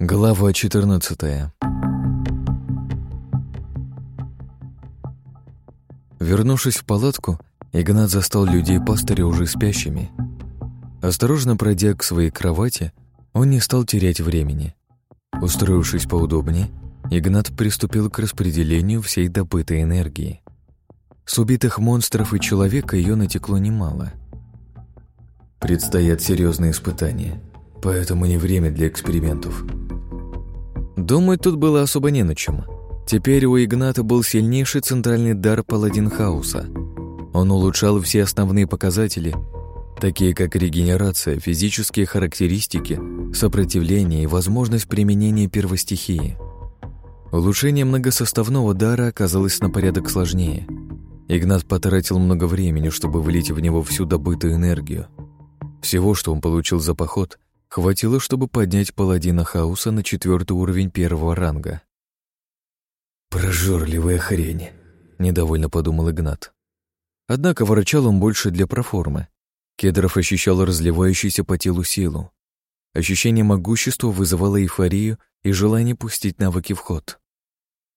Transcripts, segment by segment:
Глава 14 Вернувшись в палатку, Игнат застал людей пастыря уже спящими. Осторожно пройдя к своей кровати, он не стал терять времени. Устроившись поудобнее, Игнат приступил к распределению всей добытой энергии. С убитых монстров и человека ее натекло немало. Предстоят серьезные испытания, поэтому не время для экспериментов. Думать тут было особо не на чем. Теперь у Игната был сильнейший центральный дар паладин хаоса. Он улучшал все основные показатели, такие как регенерация, физические характеристики, сопротивление и возможность применения первостихии. Улучшение многосоставного дара оказалось на порядок сложнее. Игнат потратил много времени, чтобы влить в него всю добытую энергию. Всего, что он получил за поход, хватило, чтобы поднять паладина хаоса на четвертый уровень первого ранга. «Прожорливая хрень», — недовольно подумал Игнат. Однако ворочал он больше для проформы. Кедров ощущал разливающуюся по телу силу. Ощущение могущества вызывало эйфорию и желание пустить навыки в ход.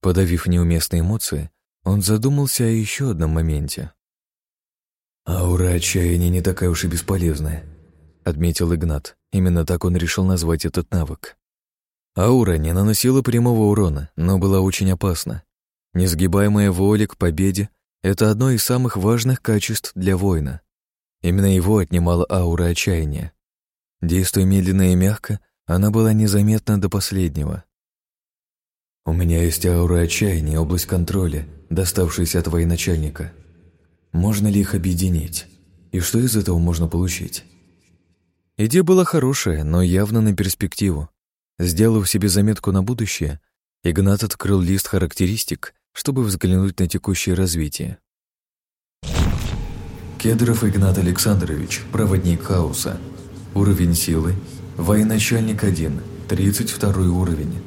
Подавив неуместные эмоции, он задумался о еще одном моменте. «Аура отчаяния не такая уж и бесполезная», — отметил Игнат. Именно так он решил назвать этот навык. Аура не наносила прямого урона, но была очень опасна. Несгибаемая воля к победе — это одно из самых важных качеств для воина. Именно его отнимала аура отчаяния. Действуя медленно и мягко, она была незаметна до последнего. «У меня есть аура отчаяния, область контроля, доставшаяся от военачальника. Можно ли их объединить? И что из этого можно получить?» Идея была хорошая, но явно на перспективу. Сделав себе заметку на будущее, Игнат открыл лист характеристик, чтобы взглянуть на текущее развитие. Кедров Игнат Александрович, проводник хаоса. Уровень силы. Военачальник 1, 32 уровень.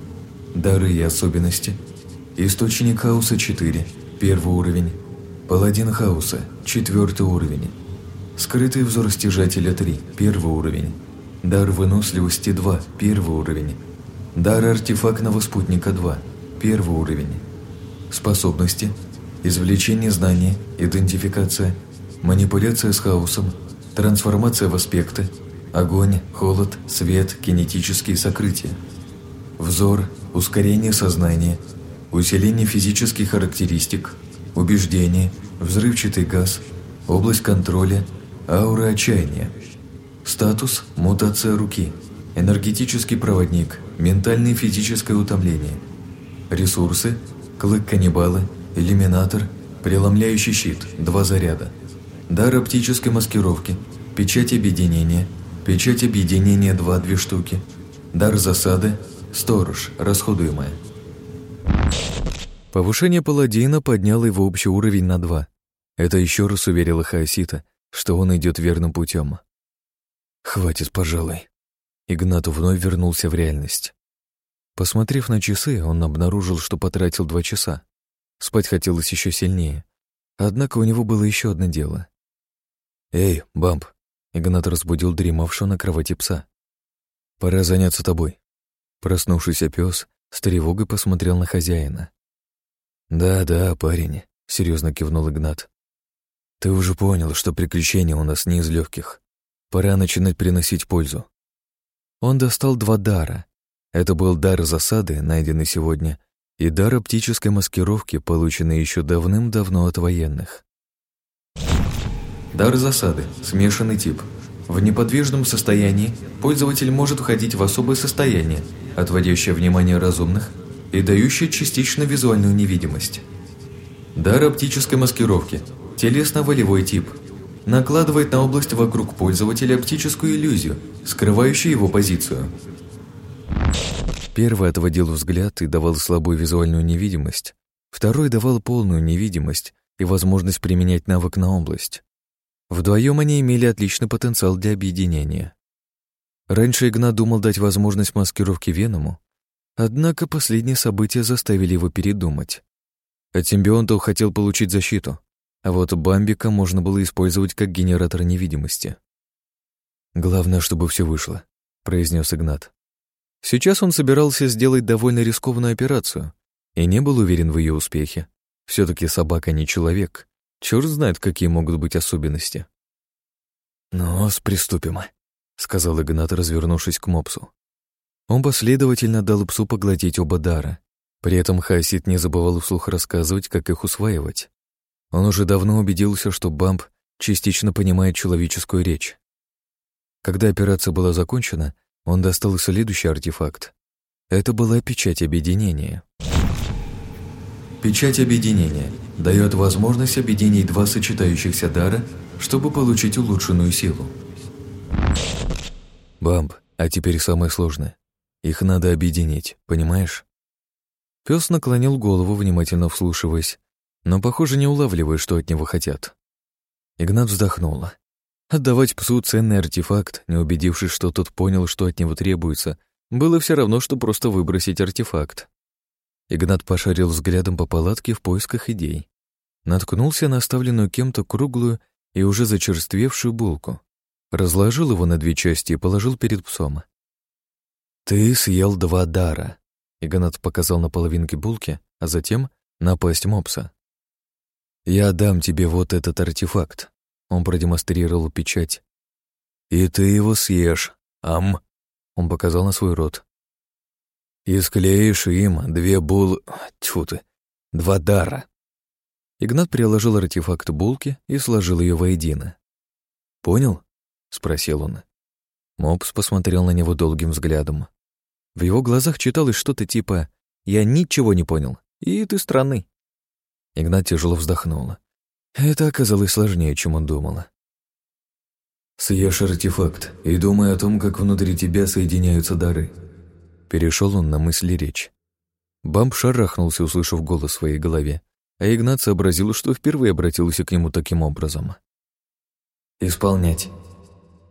Дары и особенности. Источник хаоса 4, первый уровень. Паладин хаоса, четвертый уровень. Скрытый взор стяжателя 3, первый уровень. Дар выносливости 2, первый уровень. Дар артефактного спутника 2, первый уровень. Способности. Извлечение знания, идентификация, манипуляция с хаосом, трансформация в аспекты, огонь, холод, свет, кинетические сокрытия. Взор, ускорение сознания, усиление физических характеристик, убеждение, взрывчатый газ, область контроля, аура отчаяния. Статус – мутация руки, энергетический проводник, ментальное и физическое утомление. Ресурсы – клык каннибала, иллюминатор, преломляющий щит, два заряда. Дар оптической маскировки, печать объединения, печать объединения 2 две штуки, дар засады, сторож, расходуемая. Повышение паладина подняло его общий уровень на 2. Это еще раз уверило Хаосита, что он идет верным путем. Хватит, пожалуй. Игнат вновь вернулся в реальность. Посмотрев на часы, он обнаружил, что потратил два часа. Спать хотелось еще сильнее. Однако у него было еще одно дело. «Эй, Бамп!» Игнат разбудил дремавшего на кровати пса. «Пора заняться тобой». Проснувшийся пес с тревогой посмотрел на хозяина. «Да-да, парень», — серьезно кивнул Игнат. «Ты уже понял, что приключения у нас не из легких. Пора начинать приносить пользу. Он достал два дара. Это был дар засады, найденный сегодня, и дар оптической маскировки, полученный еще давным-давно от военных. Дар засады. Смешанный тип. В неподвижном состоянии пользователь может входить в особое состояние, отводящее внимание разумных и дающее частично визуальную невидимость. Дар оптической маскировки. Телесно-волевой тип – накладывает на область вокруг пользователя оптическую иллюзию, скрывающую его позицию. Первый отводил взгляд и давал слабую визуальную невидимость, второй давал полную невидимость и возможность применять навык на область. Вдвоем они имели отличный потенциал для объединения. Раньше Игнат думал дать возможность маскировки Веному, однако последние события заставили его передумать. От симбионта хотел получить защиту, а вот Бамбика можно было использовать как генератор невидимости. «Главное, чтобы все вышло», — произнес Игнат. Сейчас он собирался сделать довольно рискованную операцию и не был уверен в ее успехе. все таки собака не человек. Черт знает, какие могут быть особенности. «Ну, приступим», — сказал Игнат, развернувшись к мопсу. Он последовательно дал псу поглотить оба дара. При этом Хасид не забывал вслух рассказывать, как их усваивать. Он уже давно убедился, что Бамп частично понимает человеческую речь. Когда операция была закончена, он достал следующий артефакт. Это была печать объединения. Печать объединения дает возможность объединить два сочетающихся дара, чтобы получить улучшенную силу. Бамп, а теперь самое сложное. Их надо объединить, понимаешь? Пес наклонил голову, внимательно вслушиваясь, но, похоже, не улавливая, что от него хотят. Игнат вздохнул. Отдавать псу ценный артефакт, не убедившись, что тот понял, что от него требуется, было все равно, что просто выбросить артефакт. Игнат пошарил взглядом по палатке в поисках идей. Наткнулся на оставленную кем-то круглую и уже зачерствевшую булку. Разложил его на две части и положил перед псом. «Ты съел два дара», — Игнат показал на половинке булки, а затем на пасть мопса. «Я дам тебе вот этот артефакт», — он продемонстрировал печать. «И ты его съешь, ам», — он показал на свой рот. «И склеишь им две бул... Тьфу ты, два дара». Игнат приложил артефакт булки и сложил ее воедино. «Понял?» — спросил он. Мопс посмотрел на него долгим взглядом. В его глазах читалось что-то типа «Я ничего не понял, и ты странный». Игнат тяжело вздохнула. Это оказалось сложнее, чем он думал. «Съешь артефакт и думай о том, как внутри тебя соединяются дары». Перешел он на мысли речь. Бамп шарахнулся, услышав голос в своей голове, а Игнат сообразил, что впервые обратился к нему таким образом. «Исполнять».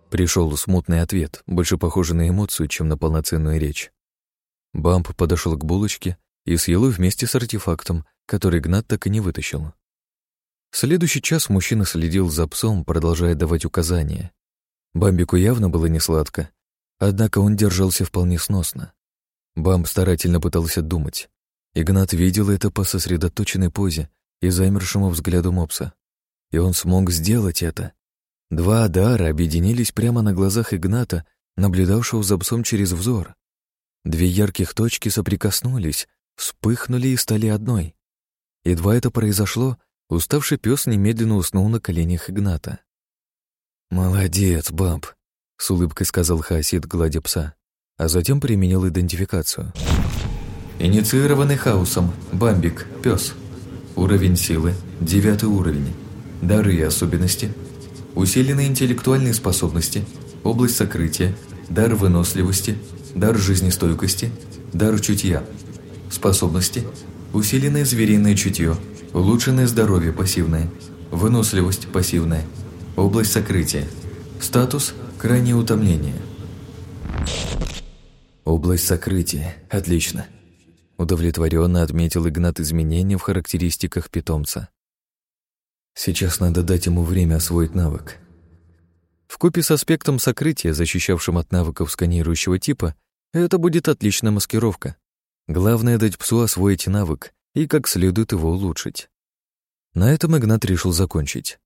Пришел смутный ответ, больше похожий на эмоцию, чем на полноценную речь. Бамп подошел к булочке и съел вместе с артефактом, который Игнат так и не вытащил. В следующий час мужчина следил за псом, продолжая давать указания. Бамбику явно было не сладко, однако он держался вполне сносно. Бамб старательно пытался думать. Игнат видел это по сосредоточенной позе и замершему взгляду мопса. И он смог сделать это. Два дара объединились прямо на глазах Игната, наблюдавшего за псом через взор. Две ярких точки соприкоснулись, вспыхнули и стали одной. Едва это произошло, уставший пес немедленно уснул на коленях Игната. «Молодец, Бамп», — с улыбкой сказал Хасид, гладя пса, а затем применил идентификацию. Инициированный хаосом, Бамбик, пес. Уровень силы, девятый уровень. Дары и особенности. Усиленные интеллектуальные способности, область сокрытия, дар выносливости, дар жизнестойкости, дар чутья. Способности, усиленное звериное чутье, улучшенное здоровье пассивное, выносливость пассивная, область сокрытия. Статус – крайнее утомление. Область сокрытия. Отлично. Удовлетворенно отметил Игнат изменения в характеристиках питомца. Сейчас надо дать ему время освоить навык. В купе с аспектом сокрытия, защищавшим от навыков сканирующего типа, это будет отличная маскировка. Главное дать псу освоить навык и как следует его улучшить. На этом Игнат решил закончить.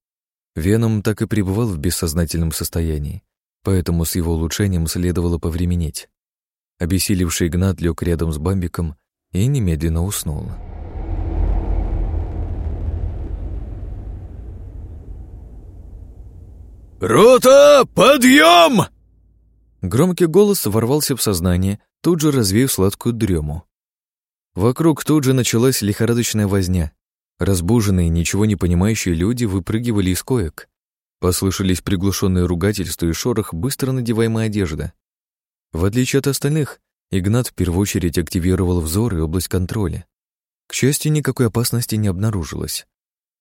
Веном так и пребывал в бессознательном состоянии, поэтому с его улучшением следовало повременить. Обессилевший Игнат лег рядом с Бамбиком и немедленно уснул. «Рота, подъем!» Громкий голос ворвался в сознание, тут же развеяв сладкую дрему. Вокруг тут же началась лихорадочная возня. Разбуженные, ничего не понимающие люди выпрыгивали из коек. Послышались приглушенные ругательства и шорох быстро надеваемой одежды. В отличие от остальных, Игнат в первую очередь активировал взор и область контроля. К счастью, никакой опасности не обнаружилось.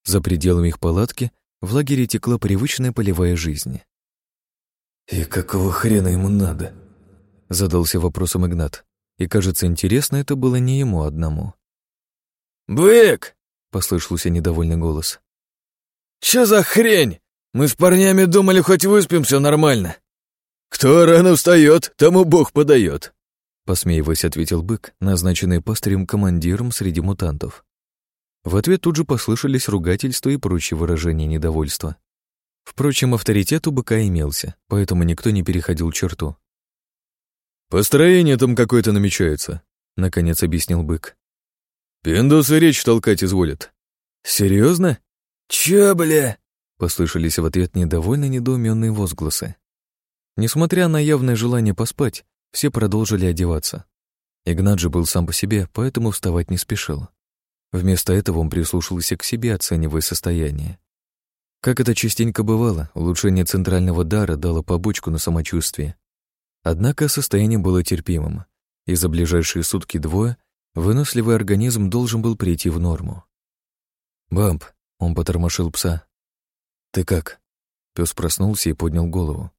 За пределами их палатки в лагере текла привычная полевая жизнь. «И какого хрена ему надо?» Задался вопросом Игнат. И, кажется, интересно это было не ему одному. «Бык!» — послышался недовольный голос. «Чё за хрень? Мы с парнями думали, хоть выспимся нормально. Кто рано встает, тому Бог подает. посмеиваясь, ответил бык, назначенный пастырем командиром среди мутантов. В ответ тут же послышались ругательства и прочие выражения недовольства. Впрочем, авторитет у быка имелся, поэтому никто не переходил черту. «Построение там какое-то намечается», — наконец объяснил бык. «Пиндосы речь толкать изволят». «Серьезно? Чё, бля?» — послышались в ответ недовольно недоуменные возгласы. Несмотря на явное желание поспать, все продолжили одеваться. Игнат же был сам по себе, поэтому вставать не спешил. Вместо этого он прислушался к себе, оценивая состояние. Как это частенько бывало, улучшение центрального дара дало побочку на самочувствие. Однако состояние было терпимым, и за ближайшие сутки двое выносливый организм должен был прийти в норму. «Бамп», — он потормошил пса. «Ты как?» Пес проснулся и поднял голову.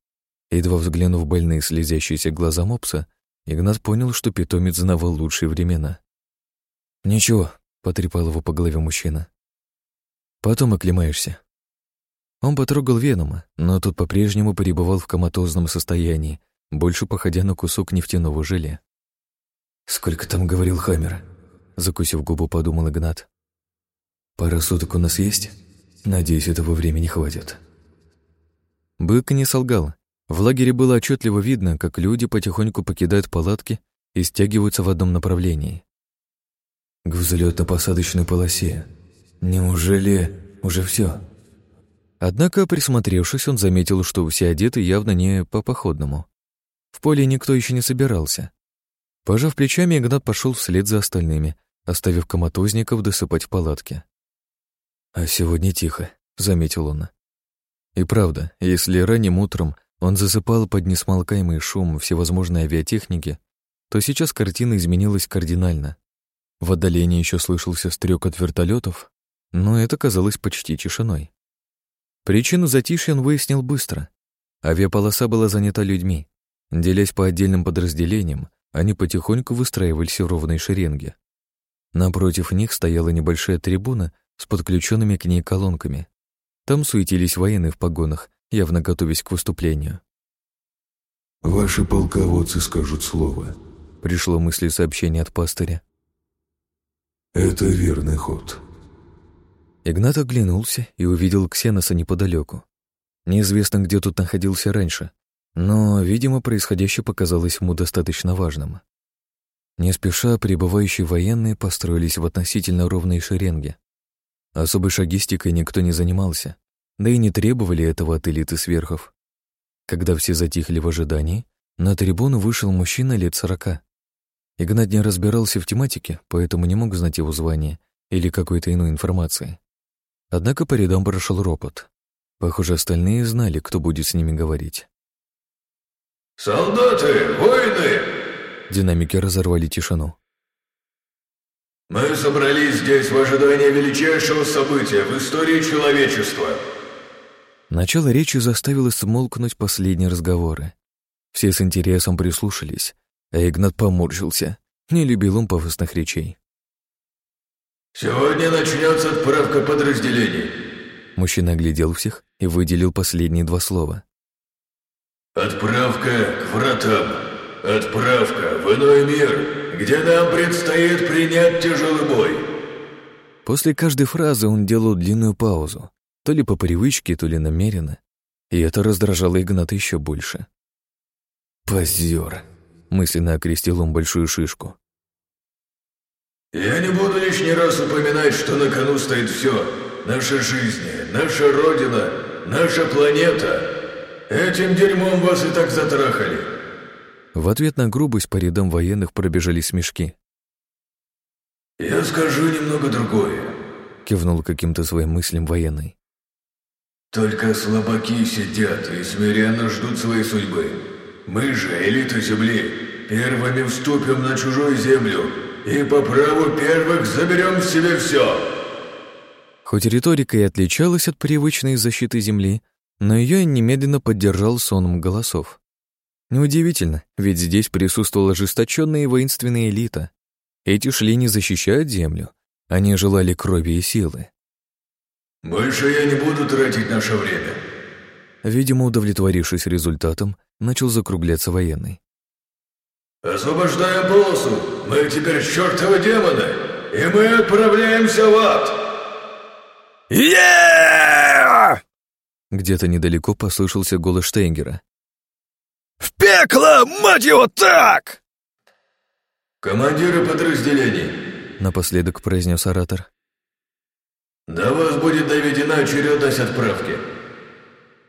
Едва взглянув в больные слезящиеся глаза мопса, Игнат понял, что питомец знавал лучшие времена. «Ничего, потрепал его по голове мужчина. Потом оклемаешься. Он потрогал Венома, но тот по-прежнему пребывал в коматозном состоянии, больше походя на кусок нефтяного желе. «Сколько там говорил Хаммер?» Закусив губу, подумал Игнат. «Пара суток у нас есть? Надеюсь, этого времени хватит». Бык не солгал. В лагере было отчетливо видно, как люди потихоньку покидают палатки и стягиваются в одном направлении к взлетно-посадочной полосе. Неужели уже все? Однако, присмотревшись, он заметил, что все одеты явно не по-походному. В поле никто еще не собирался. Пожав плечами, Игнат пошел вслед за остальными, оставив коматозников досыпать в палатке. «А сегодня тихо», — заметил он. И правда, если ранним утром он засыпал под несмолкаемый шум всевозможной авиатехники, то сейчас картина изменилась кардинально. В отдалении еще слышался стрек от вертолетов, но это казалось почти тишиной. Причину затишья он выяснил быстро. Авиаполоса была занята людьми. Делясь по отдельным подразделениям, они потихоньку выстраивались в ровной шеренге. Напротив них стояла небольшая трибуна с подключенными к ней колонками. Там суетились военные в погонах, явно готовясь к выступлению. «Ваши полководцы скажут слово», — пришло мысли сообщение от пастыря. Это верный ход. Игнат оглянулся и увидел Ксеноса неподалеку. Неизвестно, где тут находился раньше, но, видимо, происходящее показалось ему достаточно важным. Не спеша прибывающие военные построились в относительно ровной шеренге. Особой шагистикой никто не занимался, да и не требовали этого от элиты сверхов. Когда все затихли в ожидании, на трибуну вышел мужчина лет сорока. Игнат не разбирался в тематике, поэтому не мог знать его звание или какой-то иной информации. Однако по рядам прошел ропот. Похоже, остальные знали, кто будет с ними говорить. «Солдаты! Воины!» Динамики разорвали тишину. «Мы собрались здесь в ожидании величайшего события в истории человечества». Начало речи заставило смолкнуть последние разговоры. Все с интересом прислушались, а Игнат поморщился. Не любил он пафосных речей. «Сегодня начнется отправка подразделений». Мужчина оглядел всех и выделил последние два слова. «Отправка к вратам. Отправка в иной мир, где нам предстоит принять тяжелый бой». После каждой фразы он делал длинную паузу, то ли по привычке, то ли намеренно, и это раздражало Игната еще больше. «Позер!» мысленно окрестил он большую шишку. «Я не буду лишний раз упоминать, что на кону стоит все. Наша жизнь, наша Родина, наша планета. Этим дерьмом вас и так затрахали». В ответ на грубость по рядам военных пробежали смешки. «Я скажу немного другое», — кивнул каким-то своим мыслям военный. «Только слабаки сидят и смиренно ждут своей судьбы. Мы же, элита Земли, первыми вступим на чужую землю и по праву первых заберем себе все. Хоть риторика и отличалась от привычной защиты Земли, но ее немедленно поддержал соном голосов. Неудивительно, ведь здесь присутствовала ожесточенная и воинственная элита. Эти шли не защищать Землю, они желали крови и силы. «Больше я не буду тратить наше время», Видимо, удовлетворившись результатом, начал закругляться военный. «Освобождаем полосу! Мы теперь чертовы демоны, и мы отправляемся в ад!» е Где-то недалеко послышался голос Штейнгера. «В пекло, мать его, так!» «Командиры подразделений!» Напоследок произнес оратор. «До вас будет доведена очередность отправки!»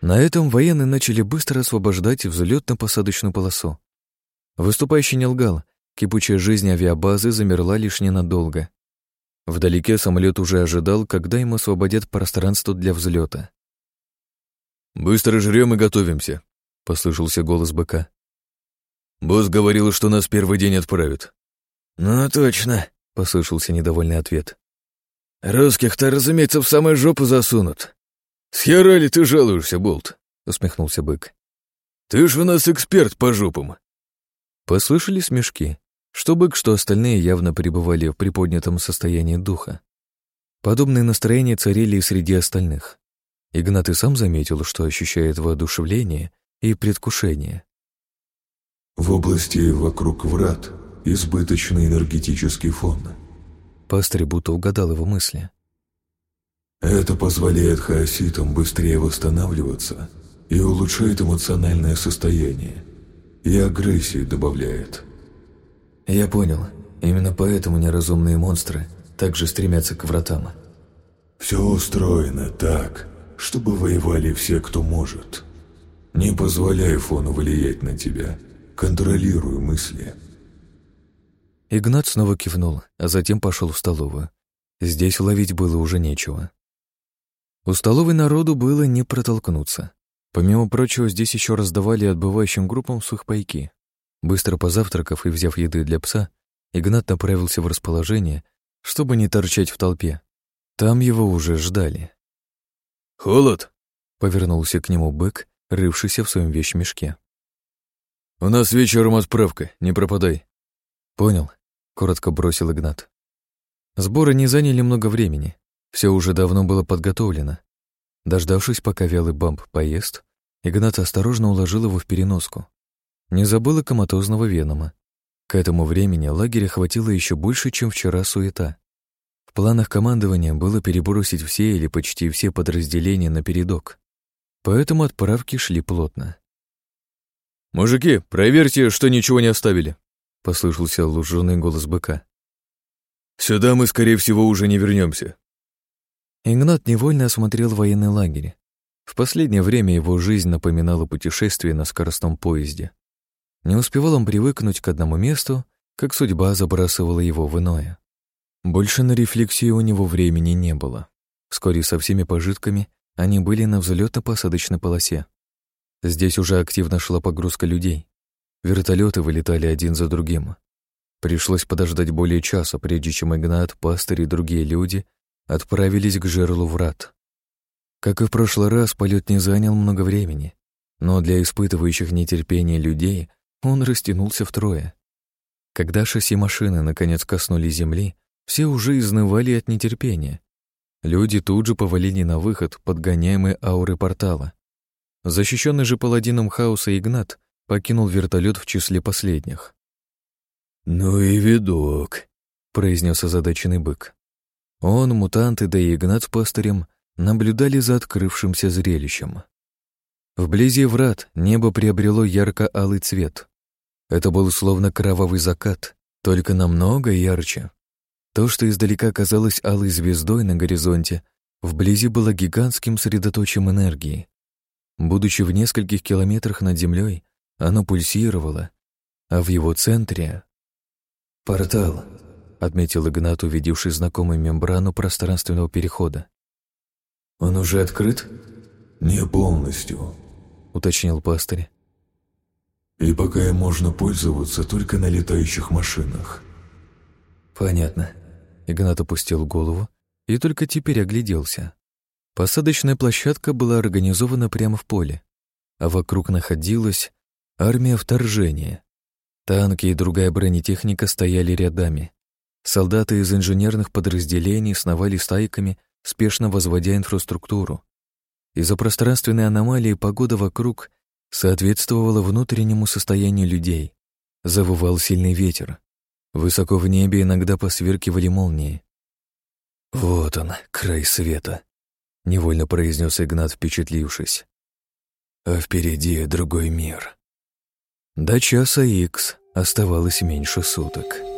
На этом военные начали быстро освобождать взлетно-посадочную полосу. Выступающий не лгал, кипучая жизнь авиабазы замерла лишь ненадолго. Вдалеке самолет уже ожидал, когда ему освободят пространство для взлета. «Быстро жрем и готовимся», — послышался голос быка. «Босс говорил, что нас первый день отправят». «Ну, точно», — послышался недовольный ответ. «Русских-то, разумеется, в самую жопу засунут». «С хера ли ты жалуешься, Болт?» — усмехнулся бык. «Ты ж у нас эксперт по жопам». Послышались смешки. Что бык, что остальные явно пребывали в приподнятом состоянии духа. Подобные настроения царили и среди остальных. Игнат и сам заметил, что ощущает воодушевление и предвкушение. В области вокруг врат избыточный энергетический фон. Пастырь будто угадал его мысли. Это позволяет хаоситам быстрее восстанавливаться и улучшает эмоциональное состояние и агрессии добавляет. Я понял. Именно поэтому неразумные монстры также стремятся к вратам. Все устроено так, чтобы воевали все, кто может. Не позволяй фону влиять на тебя. Контролируй мысли. Игнат снова кивнул, а затем пошел в столовую. Здесь ловить было уже нечего. У столовой народу было не протолкнуться. Помимо прочего, здесь еще раздавали отбывающим группам сухпайки. Быстро позавтракав и взяв еды для пса, Игнат направился в расположение, чтобы не торчать в толпе. Там его уже ждали. «Холод?» — повернулся к нему бык, рывшийся в своем вещмешке. «У нас вечером отправка, не пропадай». «Понял», — коротко бросил Игнат. Сборы не заняли много времени. Все уже давно было подготовлено. Дождавшись, пока вялый бамп поест, Игнат осторожно уложил его в переноску. Не забыл и коматозного венома. К этому времени лагеря хватило еще больше, чем вчера суета. В планах командования было перебросить все или почти все подразделения на передок. Поэтому отправки шли плотно. «Мужики, проверьте, что ничего не оставили», — послышался луженый голос быка. «Сюда мы, скорее всего, уже не вернемся. Игнат невольно осмотрел военный лагерь. В последнее время его жизнь напоминала путешествие на скоростном поезде. Не успевал он привыкнуть к одному месту, как судьба забрасывала его в иное. Больше на рефлексию у него времени не было. Вскоре со всеми пожитками они были на взлетно-посадочной полосе. Здесь уже активно шла погрузка людей. Вертолеты вылетали один за другим. Пришлось подождать более часа, прежде чем Игнат, пастырь и другие люди отправились к жерлу врат. Как и в прошлый раз, полет не занял много времени, но для испытывающих нетерпение людей он растянулся втрое. Когда шасси машины наконец коснулись земли, все уже изнывали от нетерпения. Люди тут же повалили на выход, подгоняемые ауры портала. Защищенный же паладином хаоса Игнат покинул вертолет в числе последних. «Ну и видок», — произнес озадаченный бык. Он, мутанты, да и Игнат с пастырем наблюдали за открывшимся зрелищем. Вблизи врат небо приобрело ярко-алый цвет. Это был словно кровавый закат, только намного ярче. То, что издалека казалось алой звездой на горизонте, вблизи было гигантским средоточием энергии. Будучи в нескольких километрах над землей, оно пульсировало, а в его центре... «Портал», — отметил Игнат, увидевший знакомую мембрану пространственного перехода. «Он уже открыт?» «Не полностью», — уточнил пастырь. «И пока им можно пользоваться только на летающих машинах». «Понятно». Игнат опустил голову и только теперь огляделся. Посадочная площадка была организована прямо в поле, а вокруг находилась армия вторжения. Танки и другая бронетехника стояли рядами. Солдаты из инженерных подразделений сновали стайками, спешно возводя инфраструктуру. Из-за пространственной аномалии погода вокруг соответствовала внутреннему состоянию людей. завывал сильный ветер. Высоко в небе иногда посверкивали молнии. «Вот он, край света», — невольно произнес Игнат, впечатлившись. «А впереди другой мир». До часа икс оставалось меньше суток.